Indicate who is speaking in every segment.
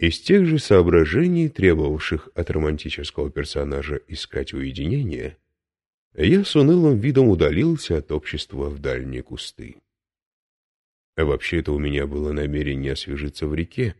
Speaker 1: Из тех же соображений, требовавших от романтического персонажа искать уединение, я с унылым видом удалился от общества в дальние кусты. А вообще-то у меня было намерение освежиться в реке,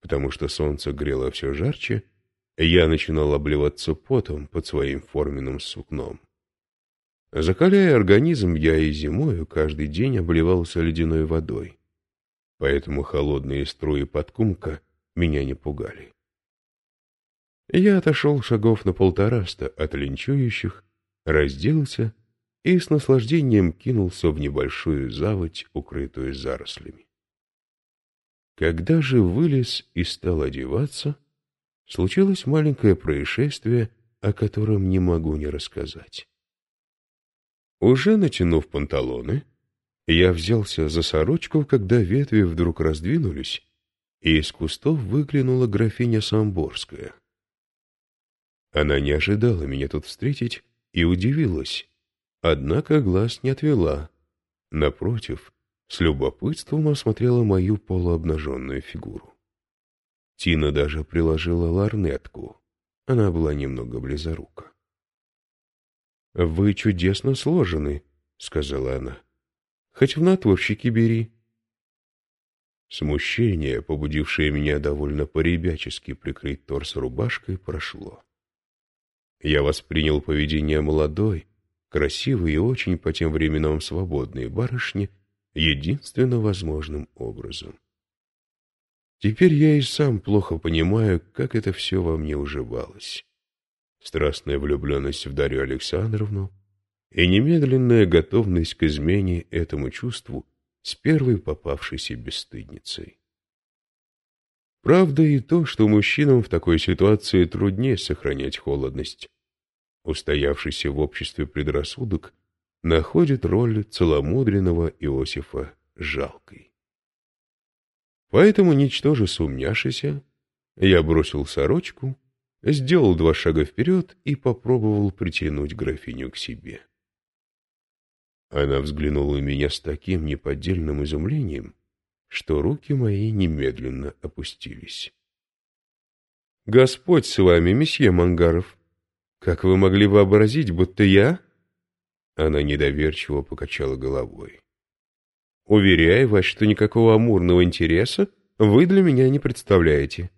Speaker 1: потому что солнце грело все жарче, я начинал обливаться потом под своим форменным сукном. Закаляя организм, я и зимою каждый день обливался ледяной водой, поэтому холодные струи подкумка меня не пугали. Я отошел шагов на полтораста от линчующих, разделся и с наслаждением кинулся в небольшую заводь, укрытую зарослями. Когда же вылез и стал одеваться, случилось маленькое происшествие, о котором не могу не рассказать. Уже натянув панталоны, я взялся за сорочку, когда ветви вдруг раздвинулись, и из кустов выглянула графиня Самборская. Она не ожидала меня тут встретить и удивилась, однако глаз не отвела. Напротив, с любопытством осмотрела мою полуобнаженную фигуру. Тина даже приложила ларнетку. Она была немного близорука. — Вы чудесно сложены, — сказала она. — Хоть в натворщики бери. Смущение, побудившее меня довольно поребячески прикрыть торс рубашкой, прошло. Я воспринял поведение молодой, красивой и очень по тем временам свободной барышни единственно возможным образом. Теперь я и сам плохо понимаю, как это все во мне уживалось страстная влюбленность в Дарью Александровну и немедленная готовность к измене этому чувству с первой попавшейся бесстыдницей. Правда и то, что мужчинам в такой ситуации труднее сохранять холодность. Устоявшийся в обществе предрассудок находит роль целомудренного Иосифа жалкой. Поэтому, ничтоже сумняшися, я бросил сорочку сделал два шага вперед и попробовал притянуть графиню к себе. Она взглянула на меня с таким неподдельным изумлением, что руки мои немедленно опустились. — Господь с вами, месье Мангаров! Как вы могли вообразить, будто я... Она недоверчиво покачала головой. — Уверяю вас, что никакого амурного интереса вы для меня не представляете.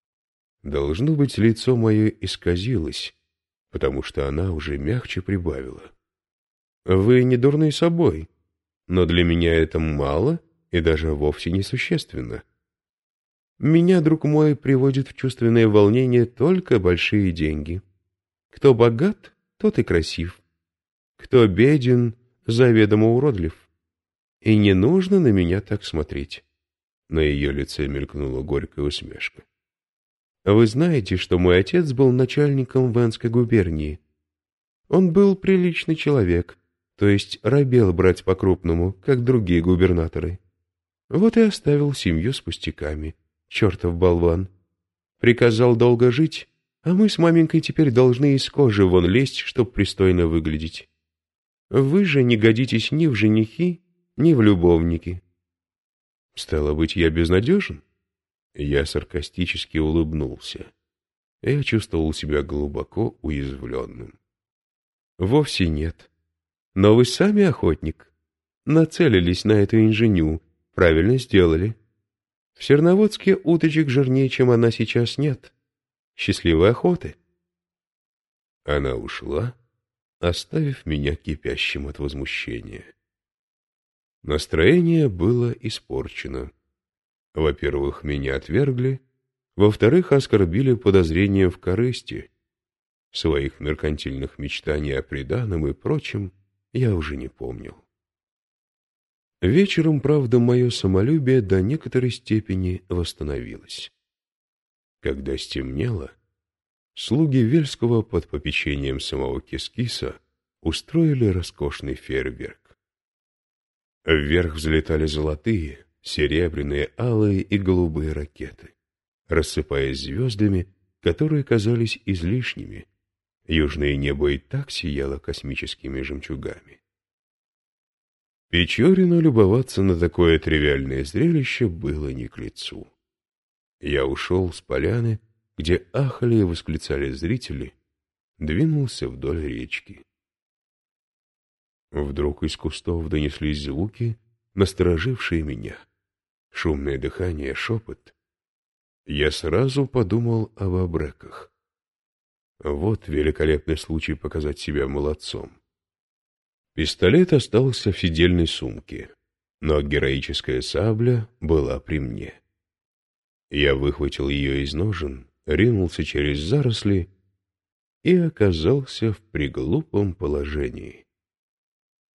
Speaker 1: — Должно быть, лицо мое исказилось, потому что она уже мягче прибавила. Вы не дурны собой, но для меня это мало и даже вовсе не существенно. Меня, друг мой, приводит в чувственное волнение только большие деньги. Кто богат, тот и красив. Кто беден, заведомо уродлив. И не нужно на меня так смотреть. На ее лице мелькнула горькая усмешка. Вы знаете, что мой отец был начальником Венской губернии. Он был приличный человек, то есть рабел брать по-крупному, как другие губернаторы. Вот и оставил семью с пустяками. Чертов болван. Приказал долго жить, а мы с маменькой теперь должны из кожи вон лезть, чтоб пристойно выглядеть. Вы же не годитесь ни в женихи, ни в любовники. Стало быть, я безнадежен? Я саркастически улыбнулся. Я чувствовал себя глубоко уязвленным. Вовсе нет. Но вы сами охотник. Нацелились на эту инженю. Правильно сделали. В Серноводске уточек жирнее, чем она сейчас, нет. Счастливой охоты. Она ушла, оставив меня кипящим от возмущения. Настроение было испорчено. Во-первых, меня отвергли, во-вторых, оскорбили подозрением в корысти. Своих меркантильных мечтаний о преданном и прочем я уже не помнил. Вечером, правда, мое самолюбие до некоторой степени восстановилось. Когда стемнело, слуги Вельского под попечением самого Кискиса устроили роскошный фейерверк. Вверх взлетали золотые, серебряные, алые и голубые ракеты, рассыпаясь звездами, которые казались излишними. Южное небо и так сияло космическими жемчугами. Печорину любоваться на такое тривиальное зрелище было не к лицу. Я ушел с поляны, где ахали и восклицали зрители, двинулся вдоль речки. Вдруг из кустов донеслись звуки, насторожившие меня. Шумное дыхание, шепот. Я сразу подумал об обреках. Вот великолепный случай показать себя молодцом. Пистолет остался в сидельной сумке, но героическая сабля была при мне. Я выхватил ее из ножен, ринулся через заросли и оказался в приглупом положении.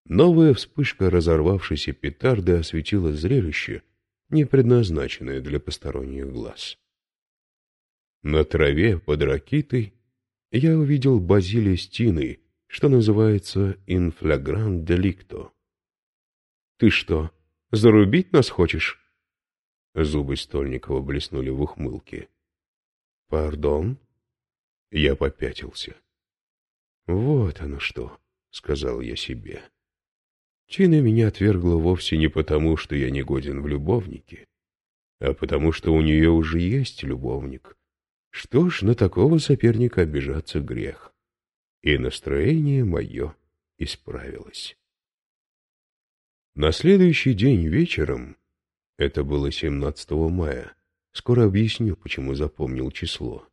Speaker 1: Новая вспышка разорвавшейся петарды осветила зрелище, не предназначенное для посторонних глаз. На траве под ракитой я увидел Базилия Стины, что называется «инфлагрант деликто». «Ты что, зарубить нас хочешь?» Зубы Стольникова блеснули в ухмылке. «Пардон?» Я попятился. «Вот оно что», — сказал я себе. Тина меня отвергла вовсе не потому, что я не годен в любовнике, а потому, что у нее уже есть любовник. Что ж, на такого соперника обижаться грех. И настроение мое исправилось. На следующий день вечером, это было 17 мая, скоро объясню, почему запомнил число,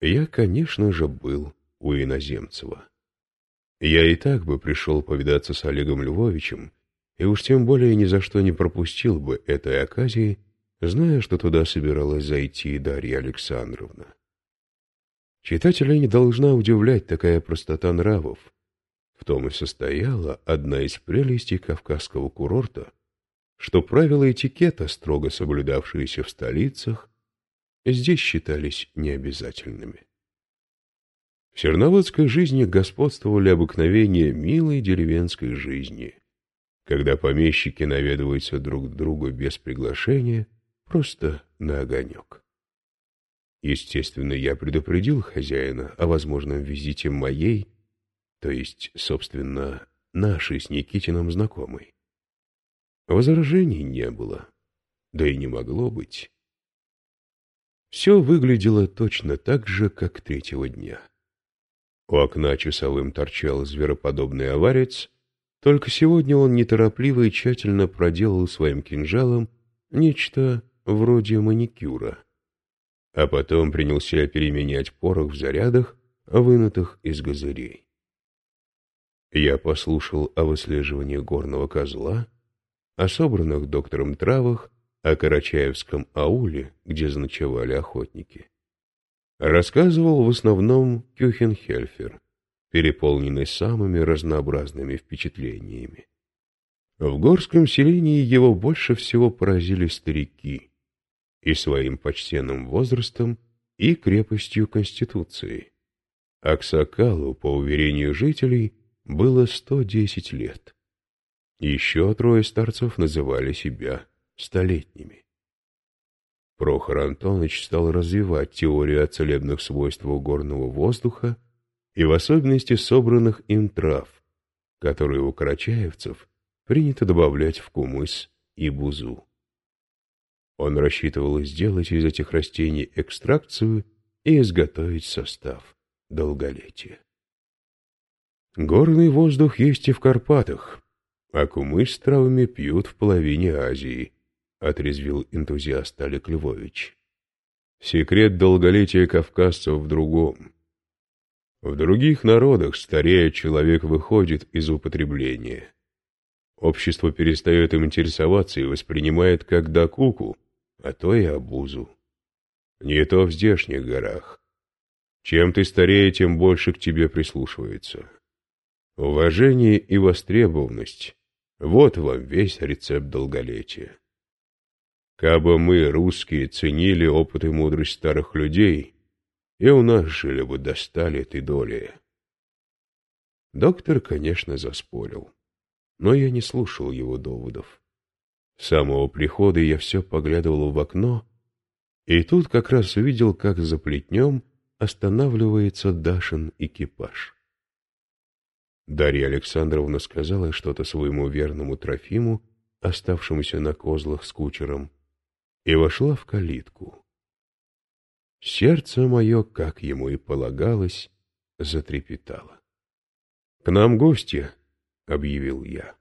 Speaker 1: я, конечно же, был у Иноземцева. Я и так бы пришел повидаться с Олегом Львовичем, и уж тем более ни за что не пропустил бы этой оказии, зная, что туда собиралась зайти Дарья Александровна. Читателя не должна удивлять такая простота нравов. В том и состояла одна из прелестей кавказского курорта, что правила этикета, строго соблюдавшиеся в столицах, здесь считались необязательными. В черноводской жизни господствовали обыкновения милой деревенской жизни, когда помещики наведываются друг к другу без приглашения, просто на огонек. Естественно, я предупредил хозяина о возможном визите моей, то есть, собственно, нашей с Никитином знакомой. Возражений не было, да и не могло быть. Все выглядело точно так же, как третьего дня. У окна часовым торчал звероподобный аварец, только сегодня он неторопливо и тщательно проделал своим кинжалом нечто вроде маникюра, а потом принялся переменять порох в зарядах, вынутых из газырей. Я послушал о выслеживании горного козла, о собранных доктором травах, о Карачаевском ауле, где заночевали охотники. Рассказывал в основном Кюхенхельфер, переполненный самыми разнообразными впечатлениями. В горском селении его больше всего поразили старики и своим почтенным возрастом, и крепостью Конституции. Аксакалу, по уверению жителей, было 110 лет. Еще трое старцев называли себя столетними. Прохор Антонович стал развивать теорию о целебных свойствах горного воздуха и в особенности собранных им трав, которые у карачаевцев принято добавлять в кумыс и бузу. Он рассчитывал сделать из этих растений экстракцию и изготовить состав долголетия. Горный воздух есть и в Карпатах, а кумыс с травами пьют в половине Азии, — отрезвил энтузиаст Олег Львович. «Секрет долголетия кавказцев в другом. В других народах, старея, человек выходит из употребления. Общество перестает им интересоваться и воспринимает как докуку, а то и обузу. Не то в здешних горах. Чем ты старее, тем больше к тебе прислушивается. Уважение и востребованность — вот вам весь рецепт долголетия. Кабы мы, русские, ценили опыт и мудрость старых людей, и у нас жили бы достали этой доли. Доктор, конечно, заспорил, но я не слушал его доводов. С самого прихода я все поглядывал в окно, и тут как раз увидел, как за плетнем останавливается Дашин экипаж. Дарья Александровна сказала что-то своему верному Трофиму, оставшемуся на козлах с кучером, и вошла в калитку. Сердце мое, как ему и полагалось, затрепетало. — К нам гости, — объявил я.